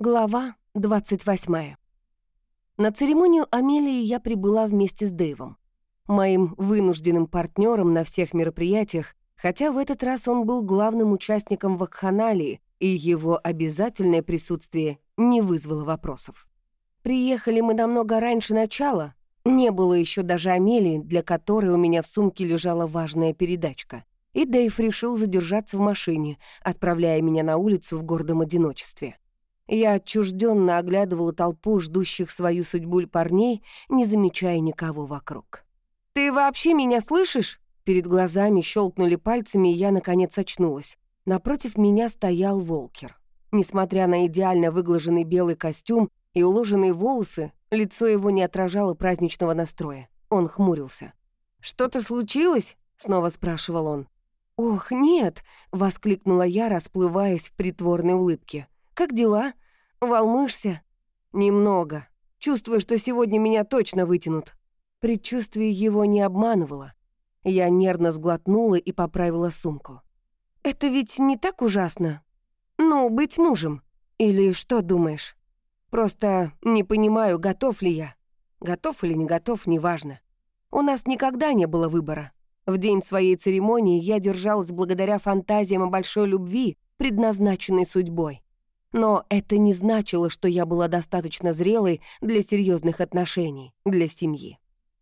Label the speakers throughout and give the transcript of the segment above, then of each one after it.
Speaker 1: Глава 28. На церемонию Амелии я прибыла вместе с Дэйвом, моим вынужденным партнером на всех мероприятиях, хотя в этот раз он был главным участником вакханалии, и его обязательное присутствие не вызвало вопросов. Приехали мы намного раньше начала, не было еще даже Амелии, для которой у меня в сумке лежала важная передачка. И Дэйв решил задержаться в машине, отправляя меня на улицу в гордом одиночестве. Я отчужденно оглядывала толпу ждущих свою судьбу парней, не замечая никого вокруг. «Ты вообще меня слышишь?» Перед глазами щелкнули пальцами, и я, наконец, очнулась. Напротив меня стоял Волкер. Несмотря на идеально выглаженный белый костюм и уложенные волосы, лицо его не отражало праздничного настроя. Он хмурился. «Что-то случилось?» — снова спрашивал он. «Ох, нет!» — воскликнула я, расплываясь в притворной улыбке. «Как дела? Волнуешься?» «Немного. Чувствую, что сегодня меня точно вытянут». Предчувствие его не обманывало. Я нервно сглотнула и поправила сумку. «Это ведь не так ужасно? Ну, быть мужем. Или что думаешь? Просто не понимаю, готов ли я. Готов или не готов, неважно. У нас никогда не было выбора. В день своей церемонии я держалась благодаря фантазиям о большой любви, предназначенной судьбой. Но это не значило, что я была достаточно зрелой для серьезных отношений, для семьи.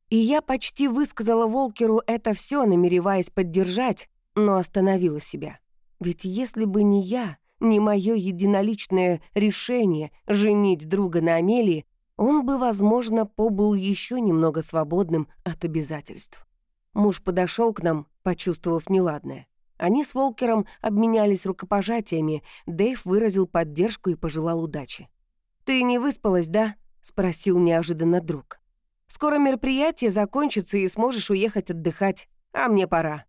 Speaker 1: И я почти высказала Волкеру это все, намереваясь поддержать, но остановила себя. Ведь если бы не я, не мое единоличное решение женить друга на Амелии, он бы, возможно, побыл еще немного свободным от обязательств. Муж подошел к нам, почувствовав неладное. Они с Волкером обменялись рукопожатиями, Дэйв выразил поддержку и пожелал удачи. «Ты не выспалась, да?» — спросил неожиданно друг. «Скоро мероприятие закончится, и сможешь уехать отдыхать, а мне пора».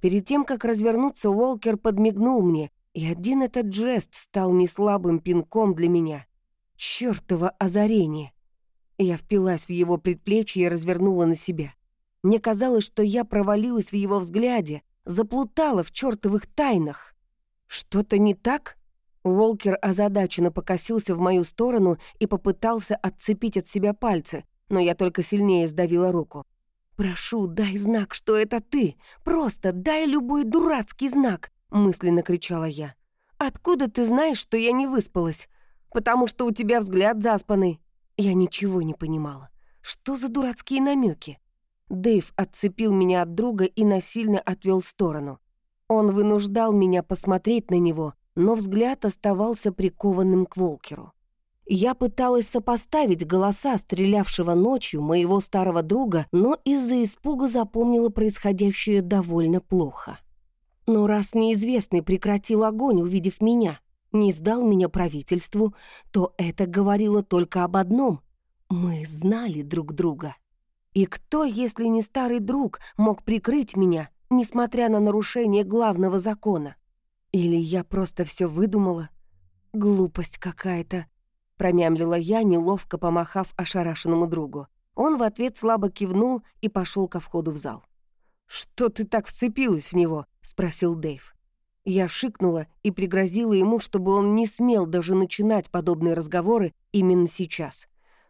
Speaker 1: Перед тем, как развернуться, Уолкер подмигнул мне, и один этот жест стал неслабым пинком для меня. Чёртово озарение. Я впилась в его предплечье и развернула на себя. Мне казалось, что я провалилась в его взгляде, заплутала в чертовых тайнах. Что-то не так? Волкер озадаченно покосился в мою сторону и попытался отцепить от себя пальцы, но я только сильнее сдавила руку. «Прошу, дай знак, что это ты! Просто дай любой дурацкий знак!» — мысленно кричала я. «Откуда ты знаешь, что я не выспалась? Потому что у тебя взгляд заспанный». Я ничего не понимала. Что за дурацкие намеки? Дэйв отцепил меня от друга и насильно отвел в сторону. Он вынуждал меня посмотреть на него, но взгляд оставался прикованным к Волкеру. Я пыталась сопоставить голоса стрелявшего ночью моего старого друга, но из-за испуга запомнила происходящее довольно плохо. Но раз неизвестный прекратил огонь, увидев меня, не сдал меня правительству, то это говорило только об одном — мы знали друг друга. И кто, если не старый друг, мог прикрыть меня, несмотря на нарушение главного закона? Или я просто все выдумала? Глупость какая-то, промямлила я, неловко помахав ошарашенному другу. Он в ответ слабо кивнул и пошел ко входу в зал. «Что ты так вцепилась в него?» — спросил Дэйв. Я шикнула и пригрозила ему, чтобы он не смел даже начинать подобные разговоры именно сейчас.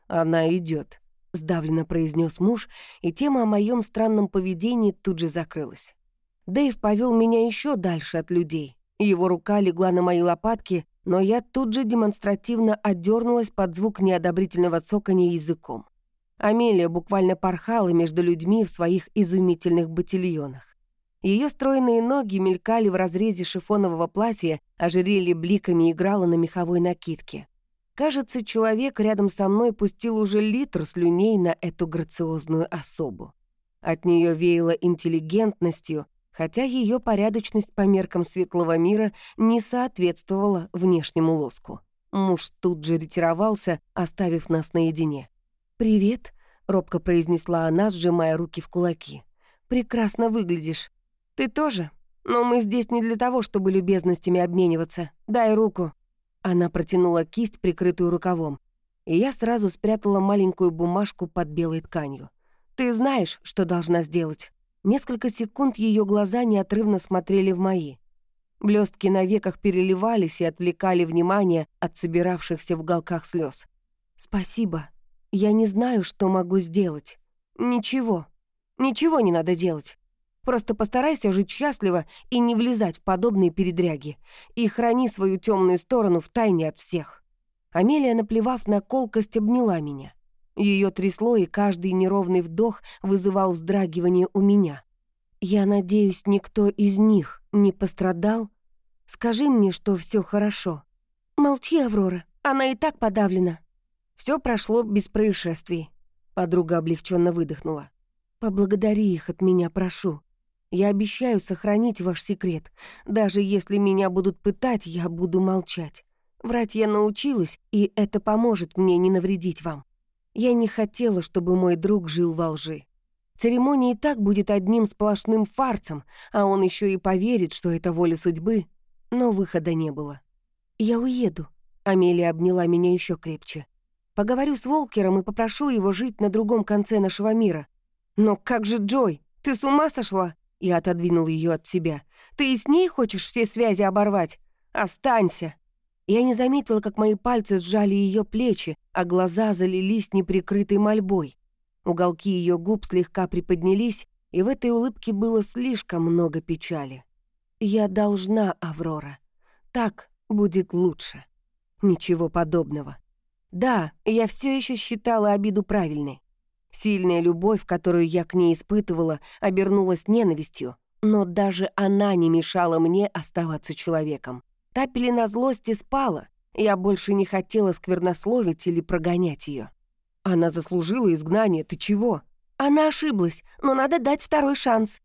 Speaker 1: Она идет. — сдавленно произнес муж, и тема о моем странном поведении тут же закрылась. Дэйв повел меня еще дальше от людей. Его рука легла на мои лопатки, но я тут же демонстративно отдернулась под звук неодобрительного цокания языком. Амелия буквально порхала между людьми в своих изумительных ботильонах. Ее стройные ноги мелькали в разрезе шифонового платья, ожерелье бликами играло на меховой накидке. Кажется, человек рядом со мной пустил уже литр слюней на эту грациозную особу. От нее веяло интеллигентностью, хотя ее порядочность по меркам светлого мира не соответствовала внешнему лоску. Муж тут же ретировался, оставив нас наедине. «Привет», — робко произнесла она, сжимая руки в кулаки. «Прекрасно выглядишь. Ты тоже? Но мы здесь не для того, чтобы любезностями обмениваться. Дай руку». Она протянула кисть, прикрытую рукавом, и я сразу спрятала маленькую бумажку под белой тканью. «Ты знаешь, что должна сделать». Несколько секунд ее глаза неотрывно смотрели в мои. Блестки на веках переливались и отвлекали внимание от собиравшихся в уголках слез. «Спасибо. Я не знаю, что могу сделать. Ничего. Ничего не надо делать. Просто постарайся жить счастливо и не влезать в подобные передряги. И храни свою темную сторону в тайне от всех». Амелия, наплевав на колкость, обняла меня. Ее трясло, и каждый неровный вдох вызывал вздрагивание у меня. «Я надеюсь, никто из них не пострадал? Скажи мне, что все хорошо». «Молчи, Аврора, она и так подавлена». Все прошло без происшествий. Подруга облегченно выдохнула. «Поблагодари их от меня, прошу. Я обещаю сохранить ваш секрет. Даже если меня будут пытать, я буду молчать. Врать я научилась, и это поможет мне не навредить вам. Я не хотела, чтобы мой друг жил во лжи. Церемония и так будет одним сплошным фарцем, а он еще и поверит, что это воля судьбы. Но выхода не было. «Я уеду», — Амелия обняла меня еще крепче. «Поговорю с Волкером и попрошу его жить на другом конце нашего мира». «Но как же Джой? Ты с ума сошла?» Я отодвинул ее от себя. «Ты и с ней хочешь все связи оборвать? Останься!» Я не заметила, как мои пальцы сжали ее плечи, а глаза залились неприкрытой мольбой. Уголки ее губ слегка приподнялись, и в этой улыбке было слишком много печали. «Я должна, Аврора. Так будет лучше». Ничего подобного. Да, я все еще считала обиду правильной. Сильная любовь, которую я к ней испытывала, обернулась ненавистью, но даже она не мешала мне оставаться человеком. Та пелена злости спала, я больше не хотела сквернословить или прогонять ее. Она заслужила изгнание, ты чего? Она ошиблась, но надо дать второй шанс.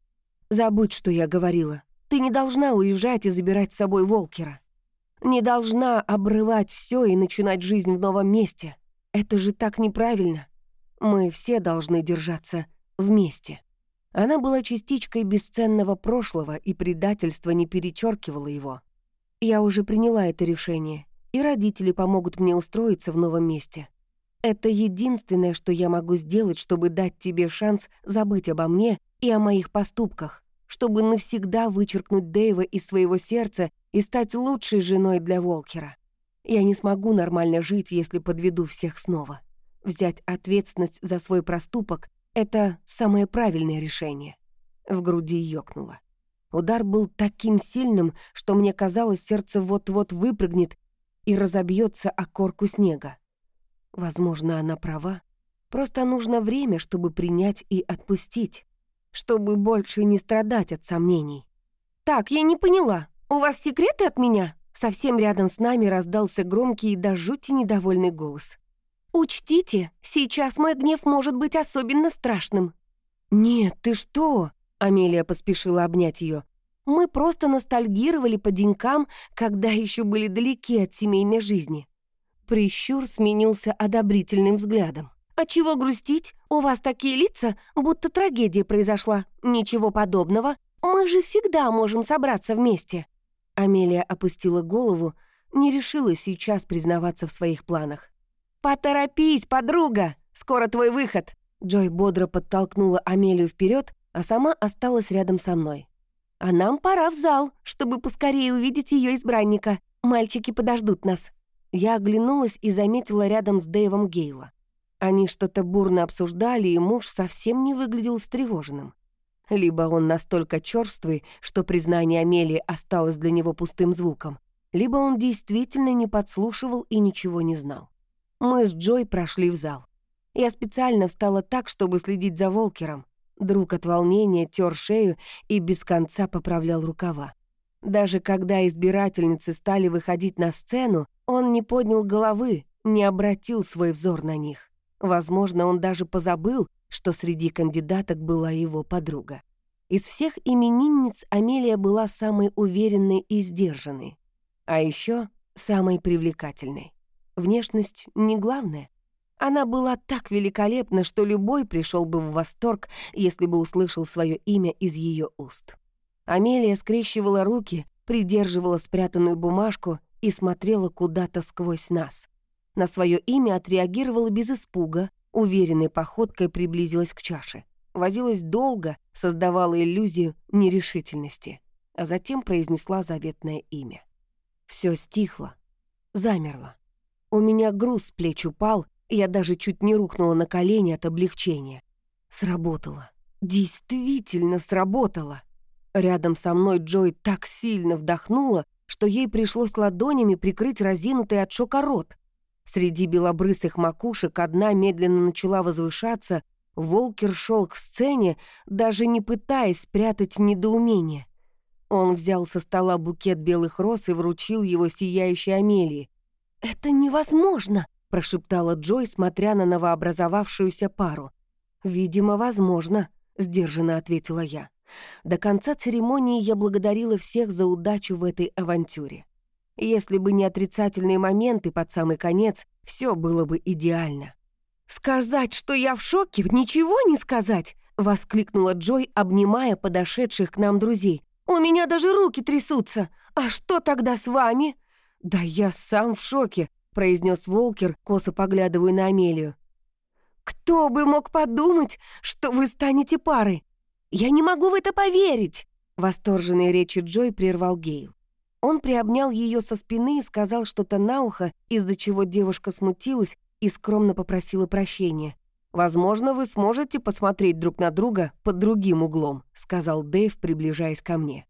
Speaker 1: Забудь, что я говорила. Ты не должна уезжать и забирать с собой Волкера. Не должна обрывать все и начинать жизнь в новом месте. Это же так неправильно. Мы все должны держаться вместе. Она была частичкой бесценного прошлого, и предательство не перечеркивало его. Я уже приняла это решение, и родители помогут мне устроиться в новом месте. Это единственное, что я могу сделать, чтобы дать тебе шанс забыть обо мне и о моих поступках, чтобы навсегда вычеркнуть Дэйва из своего сердца и стать лучшей женой для Волкера. Я не смогу нормально жить, если подведу всех снова. Взять ответственность за свой проступок — это самое правильное решение. В груди ёкнуло. Удар был таким сильным, что мне казалось, сердце вот-вот выпрыгнет и разобьется о корку снега. Возможно, она права. Просто нужно время, чтобы принять и отпустить, чтобы больше не страдать от сомнений. «Так, я не поняла. У вас секреты от меня?» Совсем рядом с нами раздался громкий и до жути недовольный голос. «Учтите, сейчас мой гнев может быть особенно страшным». «Нет, ты что?» — Амелия поспешила обнять ее. «Мы просто ностальгировали по денькам, когда еще были далеки от семейной жизни. Прищур сменился одобрительным взглядом. «А чего грустить? У вас такие лица, будто трагедия произошла. Ничего подобного. Мы же всегда можем собраться вместе». Амелия опустила голову, не решила сейчас признаваться в своих планах. «Поторопись, подруга! Скоро твой выход!» Джой бодро подтолкнула Амелию вперед, а сама осталась рядом со мной. «А нам пора в зал, чтобы поскорее увидеть ее избранника. Мальчики подождут нас». Я оглянулась и заметила рядом с Дэйвом Гейла. Они что-то бурно обсуждали, и муж совсем не выглядел встревоженным. Либо он настолько черствый, что признание Амелии осталось для него пустым звуком, либо он действительно не подслушивал и ничего не знал. Мы с Джой прошли в зал. Я специально встала так, чтобы следить за Волкером. Друг от волнения тер шею и без конца поправлял рукава. Даже когда избирательницы стали выходить на сцену, он не поднял головы, не обратил свой взор на них. Возможно, он даже позабыл, что среди кандидаток была его подруга. Из всех именинниц Амелия была самой уверенной и сдержанной. А еще самой привлекательной. Внешность не главное. Она была так великолепна, что любой пришел бы в восторг, если бы услышал свое имя из ее уст. Амелия скрещивала руки, придерживала спрятанную бумажку и смотрела куда-то сквозь нас. На свое имя отреагировала без испуга, уверенной походкой приблизилась к чаше. Возилась долго, создавала иллюзию нерешительности. а затем произнесла заветное имя. Все стихло, замерло. У меня груз с плеч упал, я даже чуть не рухнула на колени от облегчения. Сработало. Действительно сработало. Рядом со мной Джой так сильно вдохнула, что ей пришлось ладонями прикрыть разинутый от шока рот. Среди белобрысых макушек одна медленно начала возвышаться, Волкер шел к сцене, даже не пытаясь спрятать недоумение. Он взял со стола букет белых роз и вручил его сияющей Амелии. «Это невозможно!» — прошептала Джой, смотря на новообразовавшуюся пару. «Видимо, возможно», — сдержанно ответила я. До конца церемонии я благодарила всех за удачу в этой авантюре. Если бы не отрицательные моменты под самый конец, все было бы идеально. «Сказать, что я в шоке, ничего не сказать!» — воскликнула Джой, обнимая подошедших к нам друзей. «У меня даже руки трясутся! А что тогда с вами?» «Да я сам в шоке!» — произнес Волкер, косо поглядывая на Амелию. «Кто бы мог подумать, что вы станете парой? Я не могу в это поверить!» Восторженные речи Джой прервал Гейл. Он приобнял ее со спины и сказал что-то на ухо, из-за чего девушка смутилась и скромно попросила прощения. «Возможно, вы сможете посмотреть друг на друга под другим углом», сказал Дэйв, приближаясь ко мне.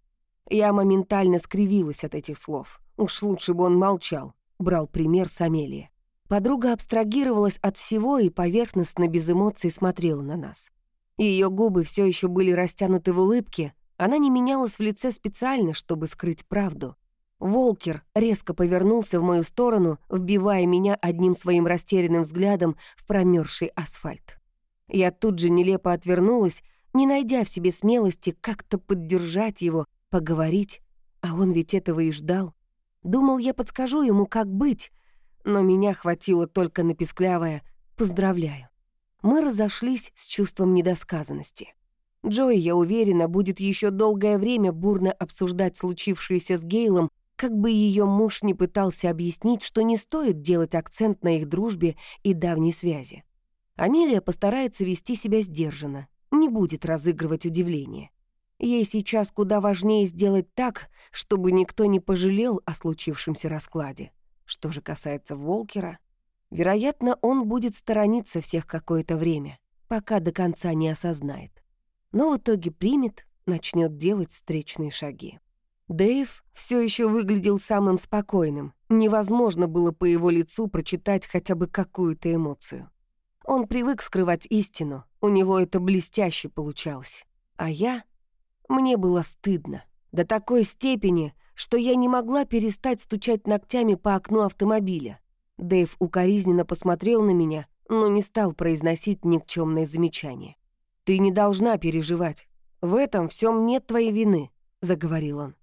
Speaker 1: Я моментально скривилась от этих слов. Уж лучше бы он молчал, брал пример с Амелии. Подруга абстрагировалась от всего и поверхностно, без эмоций смотрела на нас. Ее губы все еще были растянуты в улыбке, она не менялась в лице специально, чтобы скрыть правду. Волкер резко повернулся в мою сторону, вбивая меня одним своим растерянным взглядом в промерзший асфальт. Я тут же нелепо отвернулась, не найдя в себе смелости как-то поддержать его, поговорить, а он ведь этого и ждал. Думал, я подскажу ему, как быть, но меня хватило только на песклявое «поздравляю». Мы разошлись с чувством недосказанности. Джой, я уверена, будет еще долгое время бурно обсуждать случившееся с Гейлом, как бы ее муж не пытался объяснить, что не стоит делать акцент на их дружбе и давней связи. Амелия постарается вести себя сдержанно, не будет разыгрывать удивление. Ей сейчас куда важнее сделать так, чтобы никто не пожалел о случившемся раскладе. Что же касается Волкера, вероятно, он будет сторониться всех какое-то время, пока до конца не осознает. Но в итоге примет, начнет делать встречные шаги. Дэйв все еще выглядел самым спокойным. Невозможно было по его лицу прочитать хотя бы какую-то эмоцию. Он привык скрывать истину, у него это блестяще получалось. А я... Мне было стыдно. До такой степени, что я не могла перестать стучать ногтями по окну автомобиля. Дэйв укоризненно посмотрел на меня, но не стал произносить никчемное замечание. «Ты не должна переживать. В этом всем нет твоей вины», — заговорил он.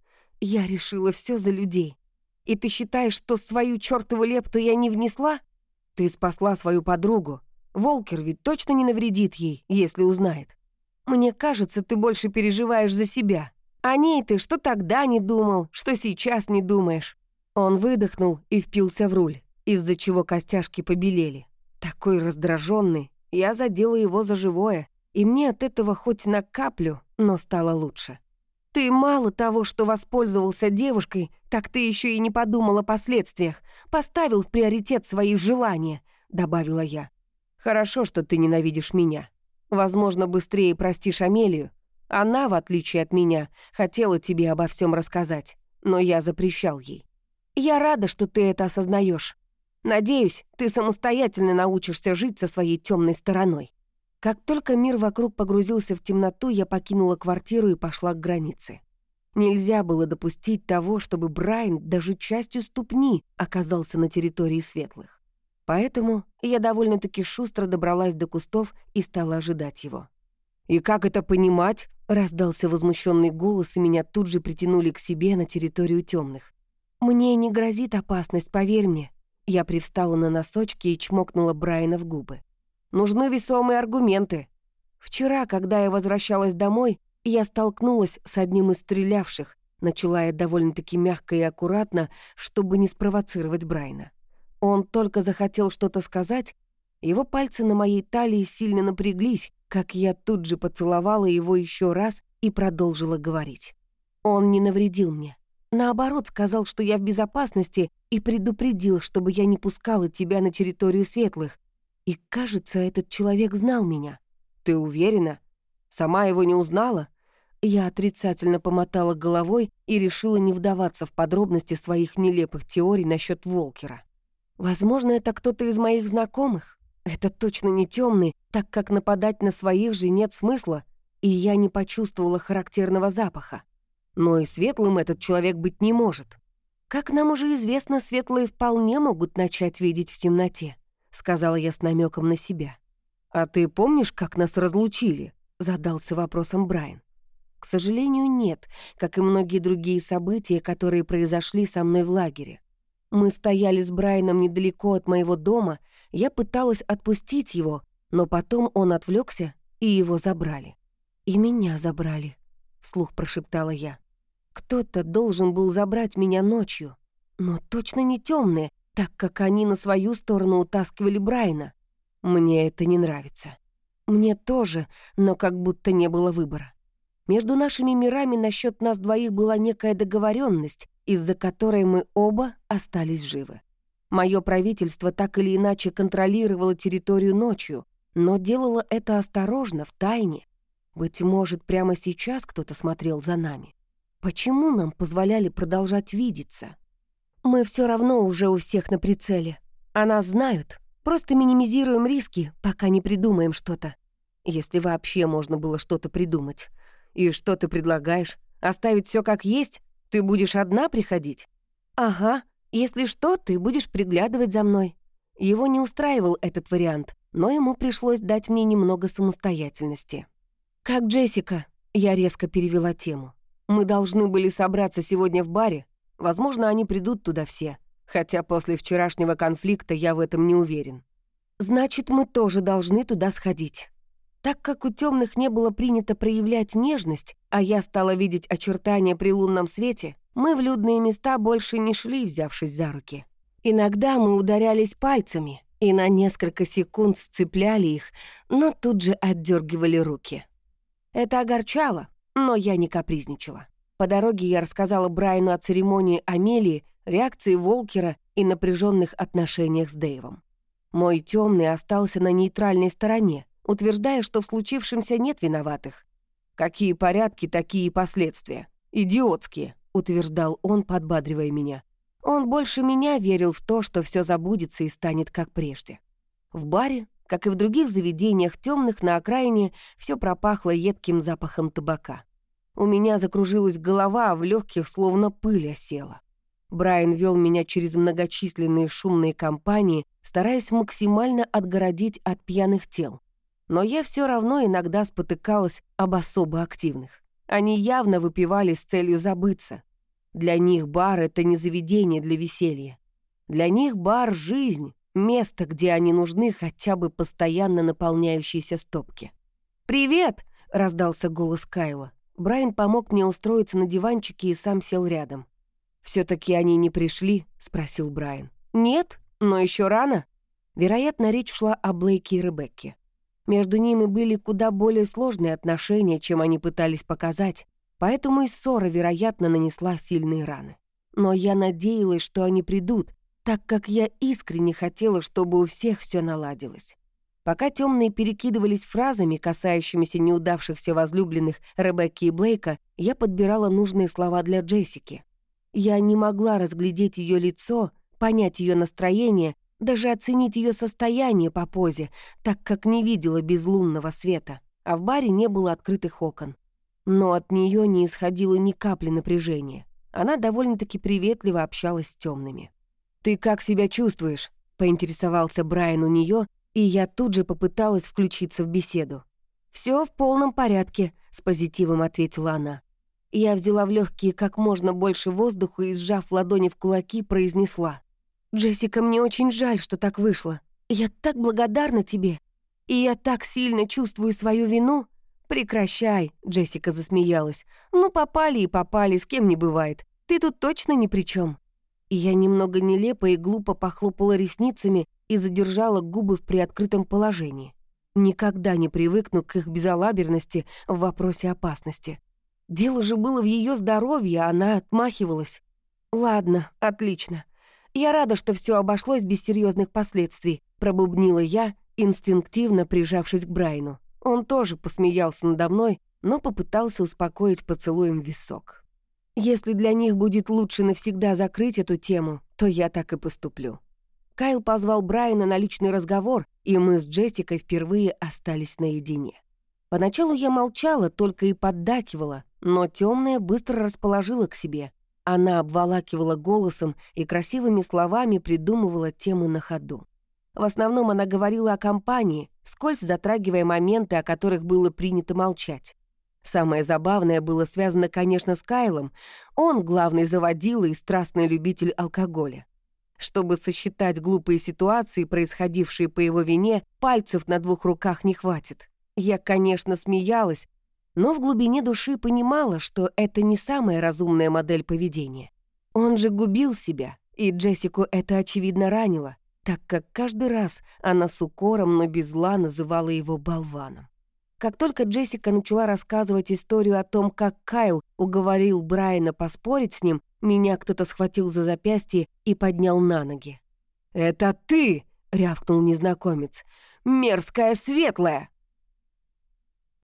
Speaker 1: Я решила все за людей. И ты считаешь, что свою чертову лепту я не внесла? Ты спасла свою подругу. Волкер ведь точно не навредит ей, если узнает. Мне кажется, ты больше переживаешь за себя. О ней ты что тогда не думал, что сейчас не думаешь. Он выдохнул и впился в руль, из-за чего костяшки побелели. Такой раздраженный, я задела его за живое, и мне от этого хоть на каплю, но стало лучше. Ты мало того, что воспользовался девушкой, так ты еще и не подумал о последствиях, поставил в приоритет свои желания», — добавила я. «Хорошо, что ты ненавидишь меня. Возможно, быстрее простишь Амелию. Она, в отличие от меня, хотела тебе обо всем рассказать, но я запрещал ей. Я рада, что ты это осознаешь. Надеюсь, ты самостоятельно научишься жить со своей темной стороной. Как только мир вокруг погрузился в темноту, я покинула квартиру и пошла к границе. Нельзя было допустить того, чтобы Брайан даже частью ступни оказался на территории светлых. Поэтому я довольно-таки шустро добралась до кустов и стала ожидать его. «И как это понимать?» — раздался возмущенный голос, и меня тут же притянули к себе на территорию темных. «Мне не грозит опасность, поверь мне». Я привстала на носочки и чмокнула Брайана в губы. Нужны весомые аргументы. Вчера, когда я возвращалась домой, я столкнулась с одним из стрелявших, начала я довольно-таки мягко и аккуратно, чтобы не спровоцировать Брайна. Он только захотел что-то сказать, его пальцы на моей талии сильно напряглись, как я тут же поцеловала его еще раз и продолжила говорить. Он не навредил мне. Наоборот, сказал, что я в безопасности и предупредил, чтобы я не пускала тебя на территорию светлых. И, кажется, этот человек знал меня. Ты уверена? Сама его не узнала? Я отрицательно помотала головой и решила не вдаваться в подробности своих нелепых теорий насчет Волкера. Возможно, это кто-то из моих знакомых. Это точно не темный, так как нападать на своих же нет смысла, и я не почувствовала характерного запаха. Но и светлым этот человек быть не может. Как нам уже известно, светлые вполне могут начать видеть в темноте, сказала я с намеком на себя. А ты помнишь, как нас разлучили? задался вопросом Брайан. К сожалению, нет, как и многие другие события, которые произошли со мной в лагере. Мы стояли с Брайаном недалеко от моего дома, я пыталась отпустить его, но потом он отвлекся, и его забрали. «И меня забрали», — вслух прошептала я. «Кто-то должен был забрать меня ночью, но точно не темные, так как они на свою сторону утаскивали Брайана. Мне это не нравится. Мне тоже, но как будто не было выбора. Между нашими мирами насчет нас двоих была некая договоренность, из-за которой мы оба остались живы. Мое правительство так или иначе контролировало территорию ночью, но делало это осторожно, в тайне. Быть может, прямо сейчас кто-то смотрел за нами. Почему нам позволяли продолжать видеться? Мы все равно уже у всех на прицеле. А нас знают. Просто минимизируем риски, пока не придумаем что-то. Если вообще можно было что-то придумать. «И что ты предлагаешь? Оставить все как есть? Ты будешь одна приходить?» «Ага. Если что, ты будешь приглядывать за мной». Его не устраивал этот вариант, но ему пришлось дать мне немного самостоятельности. «Как Джессика?» Я резко перевела тему. «Мы должны были собраться сегодня в баре. Возможно, они придут туда все. Хотя после вчерашнего конфликта я в этом не уверен. Значит, мы тоже должны туда сходить. Так как у темных не было принято проявлять нежность, а я стала видеть очертания при лунном свете, мы в людные места больше не шли, взявшись за руки. Иногда мы ударялись пальцами и на несколько секунд сцепляли их, но тут же отдергивали руки. Это огорчало, но я не капризничала. По дороге я рассказала Брайану о церемонии Амелии, реакции Волкера и напряженных отношениях с Дэйвом. Мой темный остался на нейтральной стороне, утверждая, что в случившемся нет виноватых. «Какие порядки, такие последствия. Идиотские», — утверждал он, подбадривая меня. Он больше меня верил в то, что все забудется и станет как прежде. В баре, как и в других заведениях темных на окраине, все пропахло едким запахом табака. У меня закружилась голова, а в легких словно пыль осела. Брайан вел меня через многочисленные шумные компании, стараясь максимально отгородить от пьяных тел но я все равно иногда спотыкалась об особо активных. Они явно выпивали с целью забыться. Для них бар — это не заведение для веселья. Для них бар — жизнь, место, где они нужны, хотя бы постоянно наполняющиеся стопки. «Привет!» — раздался голос Кайла. Брайан помог мне устроиться на диванчике и сам сел рядом. все таки они не пришли?» — спросил Брайан. «Нет, но еще рано». Вероятно, речь шла о Блейке и Ребекке. Между ними были куда более сложные отношения, чем они пытались показать, поэтому и ссора, вероятно, нанесла сильные раны. Но я надеялась, что они придут, так как я искренне хотела, чтобы у всех все наладилось. Пока темные перекидывались фразами, касающимися неудавшихся возлюбленных Ребекки и Блейка, я подбирала нужные слова для Джессики. Я не могла разглядеть ее лицо, понять ее настроение, даже оценить ее состояние по позе, так как не видела безлунного света, а в баре не было открытых окон. Но от нее не исходило ни капли напряжения. Она довольно-таки приветливо общалась с темными. «Ты как себя чувствуешь?» — поинтересовался Брайан у нее, и я тут же попыталась включиться в беседу. Все в полном порядке», — с позитивом ответила она. Я взяла в легкие как можно больше воздуха и, сжав ладони в кулаки, произнесла. «Джессика, мне очень жаль, что так вышло. Я так благодарна тебе. И я так сильно чувствую свою вину». «Прекращай», — Джессика засмеялась. «Ну, попали и попали, с кем не бывает. Ты тут точно ни при чем. Я немного нелепо и глупо похлопала ресницами и задержала губы в приоткрытом положении. Никогда не привыкну к их безалаберности в вопросе опасности. Дело же было в ее здоровье, а она отмахивалась. «Ладно, отлично. Я рада, что все обошлось без серьезных последствий», пробубнила я, инстинктивно прижавшись к Брайну. Он тоже посмеялся надо мной, но попытался успокоить поцелуем висок. «Если для них будет лучше навсегда закрыть эту тему, то я так и поступлю». Кайл позвал Брайана на личный разговор, и мы с Джессикой впервые остались наедине. Поначалу я молчала, только и поддакивала, но темная быстро расположила к себе. Она обволакивала голосом и красивыми словами придумывала темы на ходу. В основном она говорила о компании, вскользь затрагивая моменты, о которых было принято молчать. Самое забавное было связано, конечно, с Кайлом. Он главный заводила и страстный любитель алкоголя. Чтобы сосчитать глупые ситуации, происходившие по его вине, пальцев на двух руках не хватит. Я, конечно, смеялась, но в глубине души понимала, что это не самая разумная модель поведения. Он же губил себя, и Джессику это очевидно ранило, так как каждый раз она с укором, но без зла называла его болваном. Как только Джессика начала рассказывать историю о том, как Кайл уговорил Брайана поспорить с ним, меня кто-то схватил за запястье и поднял на ноги. «Это ты!» — рявкнул незнакомец. «Мерзкая светлая!»